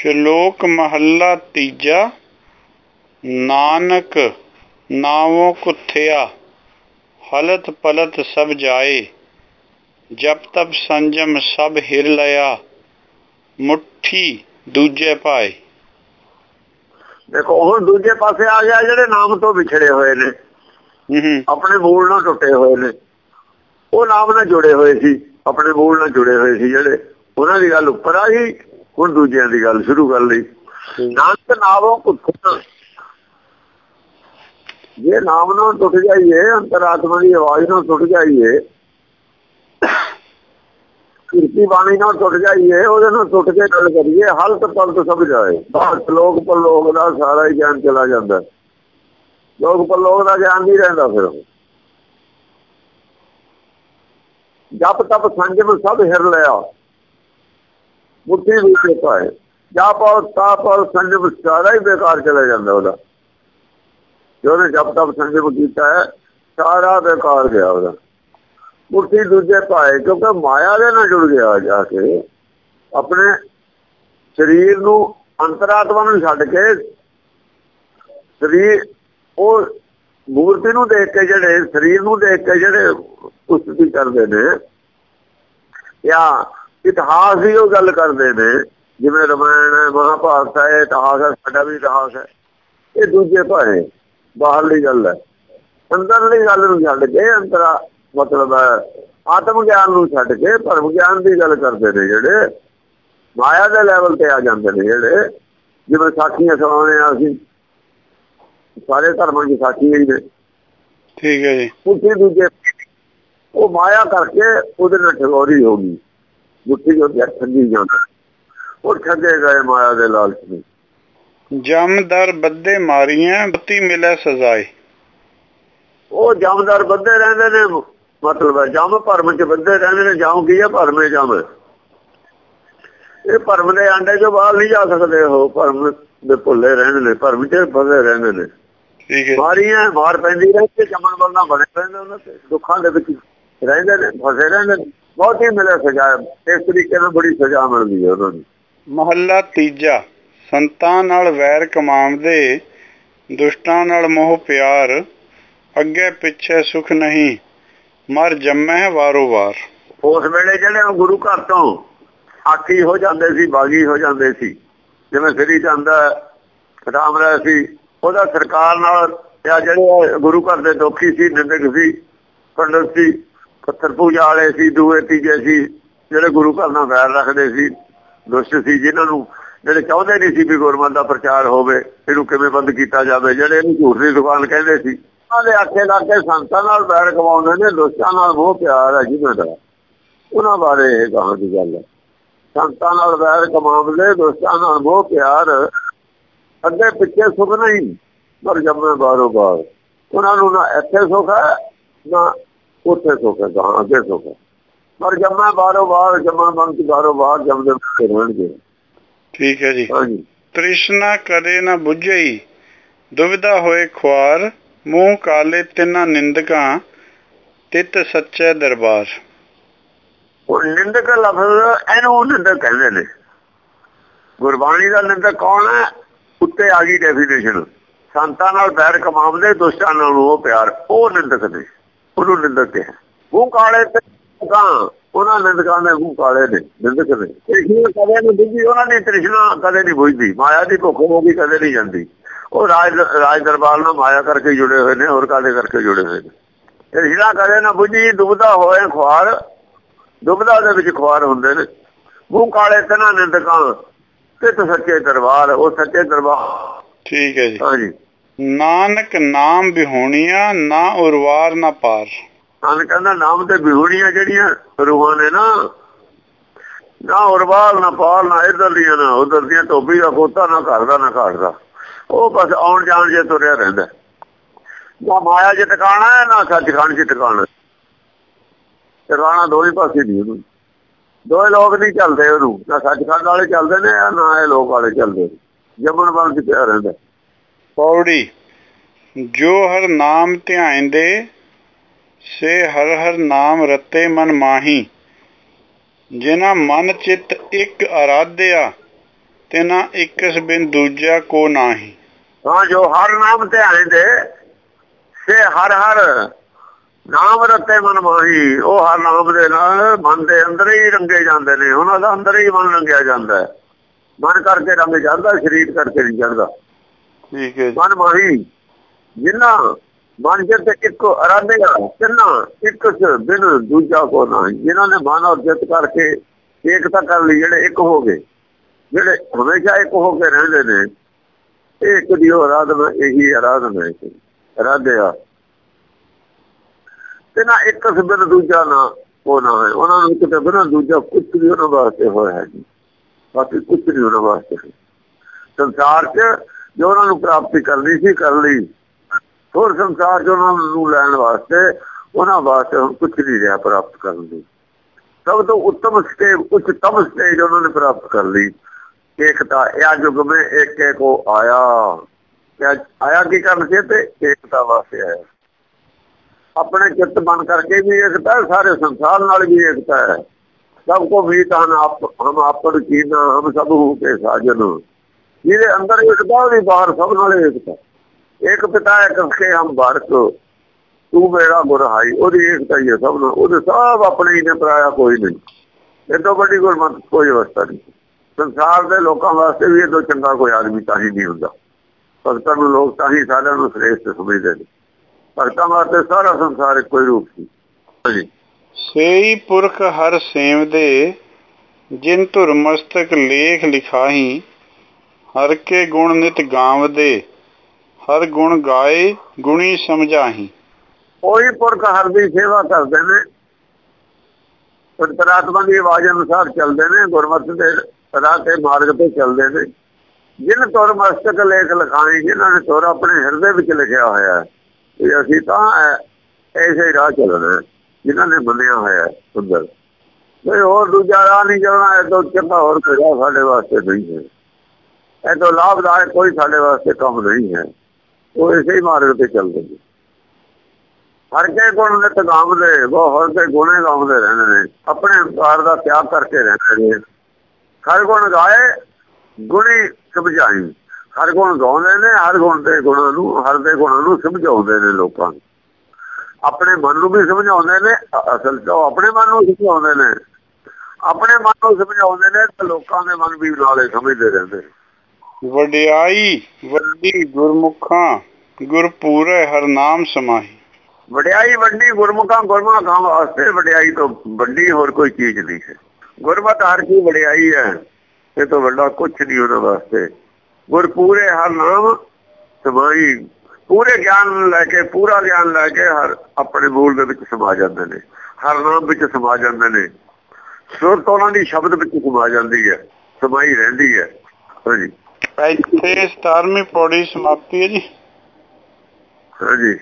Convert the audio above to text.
ਸ਼ਲੋਕ ਮਹੱਲਾ ਤੀਜਾ ਨਾਨਕ ਨਾਵੋਂ ਕੁਥਿਆ ਹਲਤ ਪਲਤ ਸਭ ਜਾਏ ਜਪ ਤਪ ਸੰਜਮ ਸਭ ਹਿਰ ਲਿਆ ਮੁੱਠੀ ਦੂਜੇ ਪਾਏ। ਦੇਖੋ ਹੁਣ ਦੂਜੇ ਪਾਸੇ ਆ ਗਿਆ ਜਿਹੜੇ ਨਾਮ ਤੋਂ ਵਿਛੜੇ ਹੋਏ ਨੇ। ਆਪਣੇ ਮੂਲ ਨਾਲ ਟੁੱਟੇ ਹੋਏ ਨੇ। ਉਹ ਨਾਮ ਨਾਲ ਜੁੜੇ ਹੋਏ ਸੀ। ਆਪਣੇ ਮੂਲ ਨਾਲ ਜੁੜੇ ਹੋਏ ਸੀ ਜਿਹੜੇ। ਉਹਨਾਂ ਦੀ ਗੱਲ ਉੱਪਰ ਆ ਗਈ। ਹੁਣ ਦੂਜਿਆਂ ਦੀ ਗੱਲ ਸ਼ੁਰੂ ਕਰ ਲਈ। ਨਾਨਕ ਨਾਮੋਂ ਕੁੱਥ ਜੇ ਨਾਮ ਨਾਲ ਟੁੱਟ ਜਾਈਏ ਅੰਤਰਾਤਮਾ ਦੀ ਆਵਾਜ਼ ਨਾਲ ਟੁੱਟ ਜਾਈਏ ਕਿਰਤੀ ਬਾਣੀ ਨਾਲ ਟੁੱਟ ਜਾਈਏ ਉਹਦੇ ਨਾਲ ਟੁੱਟ ਕੇ ਗੱਲ ਕਰੀਏ ਹਲਤ ਪਲਤ ਸਭ ਜਾਏ। ਬਾਹਰ ਲੋਕ ਪਰਲੋਕ ਦਾ ਸਾਰਾ ਹੀ ਗਿਆਨ ਚਲਾ ਜਾਂਦਾ। ਲੋਕ ਪਰਲੋਕ ਦਾ ਗਿਆਨ ਨਹੀਂ ਰਹਿੰਦਾ ਫਿਰ। ਜਪ ਤਪ ਸੰਜਮ ਸਭ ਹਿਰ ਲਿਆ। ਮੁੱਠੀ ਵਿੱਚ ਪਾਏ ਜਪ ਔਰ ਤਪ ਔਰ ਸੰਜਮ ਸਾਰਾ ਹੀ ਬੇਕਾਰ ਚਲਾ ਜਾਂਦਾ ਉਹਦਾ। ਜੋ ਜਪ ਤਪ ਸੰਜਮ ਕੀਤਾ ਹੈ, ਸਾਰਾ ਬੇਕਾਰ ਗਿਆ ਉਹਦਾ। ਮੁੱਠੀ ਦੂਜੇ ਪਾਏ ਕਿਉਂਕਿ ਮਾਇਆ ਦੇ ਨਾਲ ਜੁੜ ਗਿਆ ਜਾ ਕੇ, ਆਪਣੇ ਸਰੀਰ ਨੂੰ ਅੰਤਰਾਤਮਾ ਨੂੰ ਛੱਡ ਕੇ, ਸਰੀਰ, ਉਹ ਮੂਰਤੀ ਨੂੰ ਦੇਖ ਕੇ ਜਿਹੜੇ, ਸਰੀਰ ਨੂੰ ਦੇਖ ਕੇ ਜਿਹੜੇ ਉਸਤੀ ਕਰਦੇ ਨੇ, ਜਾਂ ਇਤਿਹਾਸ ਦੀ ਉਹ ਗੱਲ ਕਰਦੇ ਨੇ ਜਿਵੇਂ ਰਮਾਇਣ ਹੈ ਮਹਾਭਾਰਤ ਹੈ ਇਤਿਹਾਸ ਹੈ ਸਾਡਾ ਵੀ ਇਤਿਹਾਸ ਹੈ। ਇਹ ਦੂਜੇ ਭਾਏ ਬਾਹਰਲੀ ਗੱਲ ਹੈ। ਅੰਦਰਲੀ ਗੱਲ ਨੂੰ ਛੱਡ ਕੇ ਅੰਤਰਾ ਮਤਲਬ ਆਤਮ ਗਿਆਨ ਨੂੰ ਛੱਡ ਕੇ ਪਰਮ ਗਿਆਨ ਦੀ ਗੱਲ ਕਰਦੇ ਨੇ ਜਿਹੜੇ ਮਾਇਆ ਦੇ ਲੈਵਲ ਤੇ ਆ ਜਾਂਦੇ ਨੇ ਜਿਹੜੇ ਜਿਵੇਂ ਸਾਖੀਆਂ ਸੁਣਾਉਂਦੇ ਆ ਅਸੀਂ। ਸਾਰੇ ਧਰਮਾਂ ਦੀ ਸਾਖੀ ਹੀ ਨੇ ਠੀਕ ਹੈ ਜੀ। ਉਸੇ ਦੂਜੇ ਉਹ ਮਾਇਆ ਕਰਕੇ ਉਹਦੇ ਨਾਲ ਠਗੋਰੀ ਹੋ ਗਈ। ਮੁੱਠੀ ਜੋ ਠੱਗੀ ਜਾਂਦਾ। ਉਹ ਠੱਗੇ ਗਏ ਮਾਇਆ ਦੇ ਲਾਲਚ ਵਿੱਚ। ਜਮ ਦਰ ਬੱਦੇ ਮਾਰੀਆਂ ਬੱਤੀ ਮਿਲੇ ਸਜ਼ਾਏ। ਉਹ ਜਮਦਾਰ ਬੰਦੇ ਰਹਿੰਦੇ ਨੇ ਮਤਲਬ ਹੈ ਜਮ ਭਰਮ ਚ ਬੰਦੇ ਰਹਿੰਦੇ ਨੇ ਜਾਉ ਕੀ ਹੈ ਭਰਮੇ ਜਮ? ਇਹ ਭਰਮ ਦੇ ਆਂਡੇ ਚੋਂ ਬਾਹਰ ਨਹੀਂ ਜਾ ਸਕਦੇ ਉਹ ਭਰਮ ਦੇ ਭੁੱਲੇ ਰਹਿੰਦੇ ਨੇ ਭਰਮ ਚ ਫਸੇ ਰਹਿੰਦੇ ਨੇ। ਠੀਕ ਹੈ। ਮਾਰੀਆਂ ਮਾਰ ਪੈਂਦੀ ਰਹਿੰਦੀ ਜਮਨ ਵੱਲ ਨਾ ਬਣੇ ਰਹਿੰਦੇ ਉਹਨਾਂ ਤੇ। ਦੁੱਖਾਂ ਦੇ ਵਿੱਚ ਰਹਿੰਦੇ ਨੇ ਫਸੇ ਰਹਿੰਦੇ ਨੇ। ਬਹੁਤ ਹੀ ਮਿਲੇ ਸਜ਼ਾ। ਇਸ ਤਰੀਕੇ ਨਾਲ ਬੜੀ ਸਜ਼ਾ ਮਿਲਦੀ ਹੈ ਉਹਨਾਂ ਨੂੰ। ਮਹੱਲਾ ਤੀਜਾ। ਸੰਤਾਂ ਨਾਲ ਵੈਰ ਕਮਾਉਂਦੇ ਦੁਸ਼ਟਾਂ ਨਾਲ ਮੋਹ ਪਿਆਰ ਅੱਗੇ ਪਿੱਛੇ ਸੁਖ ਨਹੀਂ ਮਰ ਜੰਮੈ ਵਾਰੋ ਵਾਰ। ਉਸ ਵੇਲੇ ਜਿਹੜੇ ਗੁਰੂ ਘਰ ਤੋਂ ਆਕੀ ਹੋ ਜਾਂਦੇ ਸੀ ਬਾਗੀ ਹੋ ਜਾਂਦੇ ਸੀ ਜਿਵੇਂ ਸ੍ਰੀ ਚੰਦ ਰਾਮ ਰਾਏ ਸੀ ਉਹਦਾ ਸਰਕਾਰ ਨਾਲ ਜਾਂ ਜਿਹੜੇ ਗੁਰੂ ਘਰ ਦੇ ਦੋਖੀ ਸੀ ਨਿੰਦਕ ਸੀ ਪੰਡਤ ਸੀ ਪੱਥਰ ਪੂਜਾ ਵਾਲੇ ਸੀ, ਦੂਏ, ਤੀਜੇ ਸੀ, ਜਿਹੜੇ ਗੁਰੂ ਘਰ ਨਾਲ ਵੈਰ ਰੱਖਦੇ ਸੀ, ਦੁਸ਼ਟ ਸੀ, ਜਿਨ੍ਹਾਂ ਨੂੰ ਜਿਹੜੇ ਚਾਹੁੰਦੇ ਨਹੀਂ ਸੀ ਵੀ ਗੁਰਮਤ ਦਾ ਪ੍ਰਚਾਰ ਹੋਵੇ, ਇਹਨੂੰ ਕਿਵੇਂ ਬੰਦ ਕੀਤਾ ਜਾਵੇ, ਜਿਹੜੇ ਇਹਨੂੰ ਝੂਠ ਦੀ ਦੁਕਾਨ ਕਹਿੰਦੇ ਸੀ, ਉਹਨਾਂ ਦੇ ਆਖੇ ਲਾ ਕੇ ਸੰਤਾਂ ਨਾਲ ਵੈਰ ਕਮਾਉਂਦੇ ਨੇ, ਦੁਸ਼ਟਾਂ ਨਾਲ ਉਹ ਪਿਆਰ ਹੈ ਜਿਹਨਾਂ ਦਾ। ਉਹਨਾਂ ਬਾਰੇ ਇਹ ਕਹਾਂ ਦੀ ਗੱਲ ਹੈ। ਸੰਤਾਂ ਨਾਲ ਵੈਰ ਕਮਾਉਂਦੇ, ਦੁਸ਼ਟਾਂ ਨਾਲ ਉਹ ਪਿਆਰ, ਅੱਗੇ ਪਿੱਛੇ ਸੁਖ ਨਹੀਂ, ਪਰ ਜੰਮੇ ਬਾਰੋ ਬਾਰ ਉਹਨਾਂ ਨੂੰ ਨਾ ਇੱਥੇ ਸੁਖ ਹੈ, ਨਾ ਉੱਥੇ ਸੁਖ ਹੈ ਤਾਂ ਅੱਗੇ ਸੁਖ ਹੈ। ਪਰ ਜੰਮੇ ਬਾਰੋ ਬਾਰ ਜੰਮਾ ਮਨ ਕੀ ਬਾਰੋ ਬਾਰ ਜੰਮਦੇ ਰਹਿਣਗੇ। ਠੀਕ ਹੈ ਜੀ। ਹਾਂਜੀ। ਤ੍ਰਿਸ਼ਨਾ ਕਦੇ ਨਾ ਬੁਝਈ ਦੁਬਿਧਾ ਹੋਏ ਖੁਆਰ ਮੂੰਹ ਕਾਲੇ ਤਿੰਨਾਂ ਨਿੰਦਕਾਂ ਤਿਤ ਸੱਚੇ ਦਰਬਾਰ। ਉਹ ਨਿੰਦਕ ਲਫ਼ਜ਼ ਇਹਨੂੰ ਨਿੰਦਕ ਕਹਿੰਦੇ ਨੇ। ਗੁਰਬਾਣੀ ਦਾ ਨਿੰਦਕ ਕੌਣ ਹੈ? ਉੱਤੇ ਆ ਗਈ ਡੈਫੀਨੇਸ਼ਨ ਸੰਤਾਂ ਨਾਲ ਬੈਰ ਕਮਾਉਂਦੇ ਦੁਸ਼ਟਾਂ ਨਾਲ ਉਹ ਪਿਆਰ ਉਹ ਨਿੰਦਕ ਨੇ। ਉਹਨੂੰ ਨਿੰਦਕ ਹੈ ਮੂੰਹ ਕਾਲੇ ਤੇ ਕਾਂ ਉਹਨਾਂ ਨਿੰਦਕਾਂ ਦੇ ਮੂੰਹ ਕਾਲੇ ਨੇ ਨਿੰਦਕ ਨੇ। ਤ੍ਰਿਸ਼ਨਾ ਕਦੇ ਨਹੀਂ ਬੁਝੀ ਉਹਨਾਂ ਦੀ ਤ੍ਰਿਸ਼ਨਾ ਕਦੇ ਨਹੀਂ ਬੁਝਦੀ। ਮਾਇਆ ਦੀ ਭੁੱਖ ਹੋ ਗਈ ਕਦੇ ਨਹੀਂ ਜਾਂਦੀ। ਉਹ ਰਾਜ ਰਾਜ ਦਰਬਾਰ ਨਾਲ ਮਾਇਆ ਕਰਕੇ ਜੁੜੇ ਹੋਏ ਨੇ ਹੋਰ ਕਾਦੇ ਕਰਕੇ ਜੁੜੇ ਹੋਏ ਨੇ? ਤ੍ਰਿਸ਼ਨਾ ਕਦੇ ਨਾ ਬੁਝੀ ਦੁਬਦਾ ਹੋਏ ਖੁਆਰ ਦੁਬਦਾ ਦੇ ਵਿੱਚ ਖੁਆਰ ਹੁੰਦੇ ਨੇ। ਮੂੰਹ ਕਾਲੇ ਤਨਾ ਨਿੰਦਕਾਂ ਤੇ ਸੱਚੇ ਦਰਬਾਰ ਉਹ ਸੱਚੇ ਦਰਬਾਰ। ਠੀਕ ਹੈ ਜੀ। ਹਾਂਜੀ। ਨਾਨਕ ਨਾਮ ਬਿਹੋਣੀਆਂ, ਨਾ ਉਰਵਾਰ, ਨਾ ਪਾਰ। ਹਾਂ ਕਹਿੰਦਾ ਨਾਮ ਤੇ ਬਿਹੂੜੀਆਂ ਜਿਹੜੀਆਂ ਰੂਹਾਂ ਨੇ ਨਾ ਨਾ ਉਰਵਾਲ ਨਾ ਪਾਰ, ਨਾ ਇਧਰ ਦੀਆਂ, ਨਾ ਉਧਰ ਦੀਆਂ, ਧੋਬੀ ਦਾ ਖੋਤਾ, ਨਾ ਘਰ ਦਾ, ਨਾ ਘਾਟ ਦਾ। ਉਹ ਬਸ ਆਉਣ ਜਾਣ ਜੇ ਤੁਰਿਆ ਰਹਿੰਦਾ ਨਾ ਮਾਇਆ ਚ ਟਿਕਾਣਾ ਹੈ, ਨਾ ਸੱਚਖੰਡ ਚ ਟਿਕਾਣਾ ਟਿਕਾਣਾ ਦੋਵੇਂ ਪਾਸੇ ਨਹੀਂ ਉਹਨੂੰ। ਦੋਵੇਂ ਲੋਕ ਨਹੀਂ ਚੱਲਦੇ ਉਹਨੂੰ। ਨਾ ਸੱਚਖੰਡ ਵਾਲੇ ਚੱਲਦੇ ਨੇ, ਨਾ ਇਹ ਲੋਕ ਵਾਲੇ ਚੱਲਦੇ ਜੰਮਣ ਵਾਲ ਚ ਪਿਆ ਰਹਿੰਦਾ ਪੌੜੀ, ਜੋ ਹਰ ਨਾਮ ਧਿਆਇਂਦੇ ਸੇ ਹਰ ਹਰ ਨਾਮ ਰਤੇ ਮਨ ਮਾਹੀ। ਜਿਨਾ ਮਨ ਚਿਤ ਇੱਕ ਅਰਾਧਿਆ ਤਿਨਾ ਇਕਸ ਬਿਨ ਦੂਜਾ ਕੋ ਨਾਹੀ। ਹਾਂ ਜੋ ਹਰ ਨਾਮ ਧਿਆਨ ਦੇ, ਸੇ ਹਰ ਹਰ ਨਾਮ ਰਤੇ ਮਨ ਮਾਹੀ। ਉਹ ਹਰ ਨਾਮ ਦੇ ਨਾਲ ਮਨ ਦੇ ਅੰਦਰ ਹੀ ਰੰਗੇ ਜਾਂਦੇ ਨੇ। ਉਹਨਾਂ ਦਾ ਅੰਦਰ ਹੀ ਮਨ ਰੰਗਿਆ ਜਾਂਦਾ ਮਨ ਕਰਕੇ ਰੰਗ ਜਾਂਦਾ, ਸਰੀਰ ਕਰਕੇ ਨਹੀਂ ਚੜਦਾ ਠੀਕ ਹੈ ਮਨ ਮਾਹੀ, ਜਿੰਨਾ ਮਨ ਜਿੱਤ ਇੱਕ ਅਰਾਧਿਆ, ਤਿੰਨਾ ਇੱਕ ਬਿਨ ਦੂਜਾ ਕੋ ਨਾ। ਜਿਨ੍ਹਾਂ ਨੇ ਮਨ ਔਰ ਜਿੱਤ ਕਰਕੇ ਏਕਤਾ ਕਰ ਲਈ, ਜਿਹੜੇ ਇੱਕ ਹੋ ਗਏ। ਜਿਹੜੇ ਹਮੇਸ਼ਾ ਇੱਕ ਹੋ ਕੇ ਰਹਿੰਦੇ ਨੇ, ਇਹ ਇੱਕ ਦੀ ਆਰਾਧਨਾ ਇਹੀ ਆਰਾਧਨਾ ਹੈ। ਅਰਾਧਿਆ। ਤੇ ਨਾ ਇੱਕ ਬਿਨ ਦੂਜਾ ਨਾ ਉਹ ਨਾ ਹੈ। ਉਹਨਾਂ ਨੂੰ ਕਿਤੇ ਬਿਨ ਦੂਜਾ ਕੁਝ ਵੀ ਉਹਨਾਂ ਵਾਸਤੇ ਹੋਇਆ ਹੈ ਜੀ। ਬਾਕੀ ਕੁਝ ਨਹੀਂ ਉਹਨਾਂ ਵਾਸਤੇ ਸੰਸਾਰ 'ਚ ਜੋ ਉਹਨਾਂ ਨੂੰ ਪ੍ਰਾਪਤੀ ਕਰਨੀ ਸੀ, ਕਰ ਲਈ। ਹੋਰ ਸੰਸਾਰ ਚ ਉਹਨਾਂ ਨੂੰ ਲੈਣ ਵਾਸਤੇ, ਉਹਨਾਂ ਵਾਸਤੇ ਹੁਣ ਕੁਝ ਨਹੀਂ ਰਿਹਾ ਪ੍ਰਾਪਤ ਕਰਨ ਦੀ। ਸਭ ਤੋਂ ਉੱਤਮ ਸਟੇਜ ਉੱਚਤਮ ਸਟੇਜ ਉਹਨਾਂ ਨੇ ਪ੍ਰਾਪਤ ਕਰ ਲਈ। ਇਕਤਾ ਇਹ ਜੁਗ ਮੇ ਏਕੇ ਕੋ ਆਇਆ। ਆਇਆ ਕੀ ਕਰਨ ਸੀ ਤੇ ਏਕਤਾ ਵਾਸਤੇ ਆਇਆ। ਆਪਣੇ ਚਿੱਤ ਬਣ ਕਰਕੇ ਵੀ ਏਕਤਾ ਸਾਰੇ ਸੰਸਾਰ ਨਾਲ ਵੀ ਏਕਤਾ ਹੈ। ਸਭ ਕੋ ਵੀ ਤਾਂ ਆਪ, ਹਮ ਆਪਨ ਕੀਨਾ, ਹਮ ਸਭ ਹੋ ਕੇ ਸਾਜਨ। ਜਿਹਦੇ ਅੰਦਰ ਏਕਤਾ ਉਹਦੀ ਬਾਹਰ ਸਭ ਨਾਲ ਏਕਤਾ। ਇੱਕ ਪਿਤਾ, ਇੱਕ ਕੇ ਹਮ ਬਾਰਕ। ਤੂੰ ਮੇਰਾ ਗੁਰਹਾਈ। ਉਹਦੀ ਏਕਤਾ ਹੀ ਹੈ ਸਭ ਨਾਲ। ਉਹਦੇ ਸਭ ਆਪਣੇ ਹੀ ਨੇ, ਪਰਾਇਆ ਕੋਈ ਨਹੀਂ। ਇਹ ਤੋਂ ਵੱਡੀ ਗੁਰਮਤ ਕੋਈ ਅਵਸਥਾ ਨਹੀਂ। ਸੰਸਾਰ ਦੇ ਲੋਕਾਂ ਵਾਸਤੇ ਵੀ ਇਹ ਤੋਂ ਚੰਗਾ ਕੋਈ ਆਦਮੀ ਤਾਂ ਹੀ ਨਹੀਂ ਹੁੰਦਾ। ਭਗਤਾਂ ਨੂੰ ਲੋਕ ਤਾਂ ਹੀ ਸਾਰਿਆਂ ਨੂੰ ਸ੍ਰੇਸ਼ਟ ਸਮਝਦੇ ਨੇ। ਭਗਤਾਂ ਵਾਸਤੇ ਸਾਰਾ ਸੰਸਾਰ ਇੱਕੋ ਹੀ ਰੂਪ ਸੀ। ਸੇਈ ਪੁਰਖ ਹਰ ਸੇਵ ਦੇ, ਜਿਨ ਧੁਰ ਮਸਤਕ ਲੇਖ ਲਿਖਾਹੀ ਹਰ ਕੇ ਗੁਣ ਨਿਤ ਗਾਵਦੇ, ਹਰ ਗੁਣ ਗਾਏ ਗੁਣੀ ਸਮਝਾਹੀ। ਉਹੀ ਪੁਰਖ ਹਰ ਦੀ ਸੇਵਾ ਕਰਦੇ ਨੇ। ਅੰਤਰਾਤਮਾ ਦੀ ਆਵਾਜ਼ ਅਨੁਸਾਰ ਚੱਲਦੇ ਨੇ, ਗੁਰਮਤਿ ਦੇ ਰਾਹ ਤੇ ਮਾਰਗ ਤੇ ਚੱਲਦੇ ਨੇ। ਜਿਨ ਤੁਰ ਮਸਤਕ ਲੇਖ ਲਿਖਾਈ, ਜਿਨ੍ਹਾਂ ਨੇ ਤੁਰ ਆਪਣੇ ਹਿਰਦੇ ਵਿੱਚ ਲਿਖਿਆ ਹੋਇਆ ਹੈ ਅਸੀਂ ਤਾਂ ਐਸੇ ਰਾਹ ਚੱਲਣਾ ਜਿਨ੍ਹਾਂ ਨੇ ਮੰਨਿਆ ਹੋਇਆ ਸੁੰਦਰ। ਕੋਈ ਹੋਰ ਦੂਜਾ ਰਾਹ ਨਹੀਂ ਚੱਲਣਾ, ਇਹ ਤੋਂ ਚੰਗਾ ਹੋਰ ਕੋਈ ਸਾਡੇ ਵਾਸਤੇ ਨਹੀਂ ਹੈ। ਇਹ ਤੋਂ ਲਾਭਦਾਇਕ ਕੋਈ ਸਾਡੇ ਵਾਸਤੇ ਕੰਮ ਨਹੀਂ ਹੈ। ਉਹ ਇਸੇ ਹੀ ਮਾਰਗ ਤੇ ਚੱਲਦੇ ਨੇ। ਹਰ ਕੇ ਗੁਣ ਦੇ ਤਗਾਮਦੇ ਉਹ ਹਰ ਕੇ ਗੁਣੇ ਗਾਉਂਦੇ ਰਹਿੰਦੇ ਨੇ। ਆਪਣੇ ਅਹੰਕਾਰ ਦਾ ਤਿਆਗ ਕਰਕੇ ਰਹਿੰਦੇ ਨੇ। ਹਰ ਗੁਣ ਗਾਏ, ਗੁਣੀ ਸਮਝਾਈ। ਹਰ ਗੁਣ ਗਾਉਂਦੇ ਨੇ, ਹਰ ਗੁਣ ਦੇ ਗੁਣਾਂ ਨੂੰ, ਹਰ ਦੇ ਗੁਣਾਂ ਨੂੰ ਸਮਝਾਉਂਦੇ ਨੇ ਲੋਕਾਂ ਨੂੰ। ਆਪਣੇ ਮਨ ਨੂੰ ਵੀ ਸਮਝਾਉਂਦੇ ਨੇ, ਅਸਲ ਤੋਂ ਆਪਣੇ ਮਨ ਨੂੰ ਸਮਝਾਉਂਦੇ ਨੇ। ਆਪਣੇ ਮਨ ਨੂੰ ਸਮਝਾਉਂਦੇ ਨੇ ਤੇ ਲੋਕਾਂ ਦੇ ਮਨ ਵੀ ਨਾਲੇ ਸਮਝਦੇ ਰਹਿੰਦੇ ਨੇ। ਵਡਿਆਈ, ਵੱਡੀ ਗੁਰਮੁਖਾਂ, ਗੁਰਪੂਰੇ ਹਰ ਨਾਮ ਸਮਾਹੀ। ਵਡਿਆਈ, ਵੱਡੀ ਗੁਰਮੁਖਾਂ ਗੁਰਮੁਖਾਂ ਵਾਸਤੇ ਵਡਿਆਈ ਤੋਂ ਵੱਡੀ ਹੋਰ ਕੋਈ ਚੀਜ਼ ਨਹੀਂ ਹੈ। ਗੁਰਮਤ ਹਰ ਕੀ ਵਡਿਆਈ ਹੈ, ਇਹ ਤੋਂ ਵੱਡਾ ਕੁਝ ਨਹੀਂ ਉਹਨਾਂ ਵਾਸਤੇ। ਗੁਰ ਪੂਰੇ ਹਰ ਪੂਰੇ ਗਿਆਨ ਲੈ ਕੇ, ਪੂਰਾ ਗਿਆਨ ਲੈ ਕੇ ਹਰ ਆਪਣੇ ਮੂਲ ਦੇ ਵਿੱਚ ਸਮਾ ਜਾਂਦੇ ਨੇ। ਹਰ ਨਾਮ ਵਿੱਚ ਸਮਾ ਜਾਂਦੇ ਨੇ। ਸੁਰਤ ਉਹਨਾਂ ਦੀ ਸ਼ਬਦ ਵਿੱਚ ਸਮਾ ਜਾਂਦੀ ਹੈ ਸਮਾਈ ਰਹਿੰਦੀ ਹੈ। ਹਾਂਜੀ। ਇੱਥੇ 17ਵੀਂ ਪੌੜੀ ਸਮਾਪਤੀ ਹੈ ਜੀ। ਹਾਂਜੀ।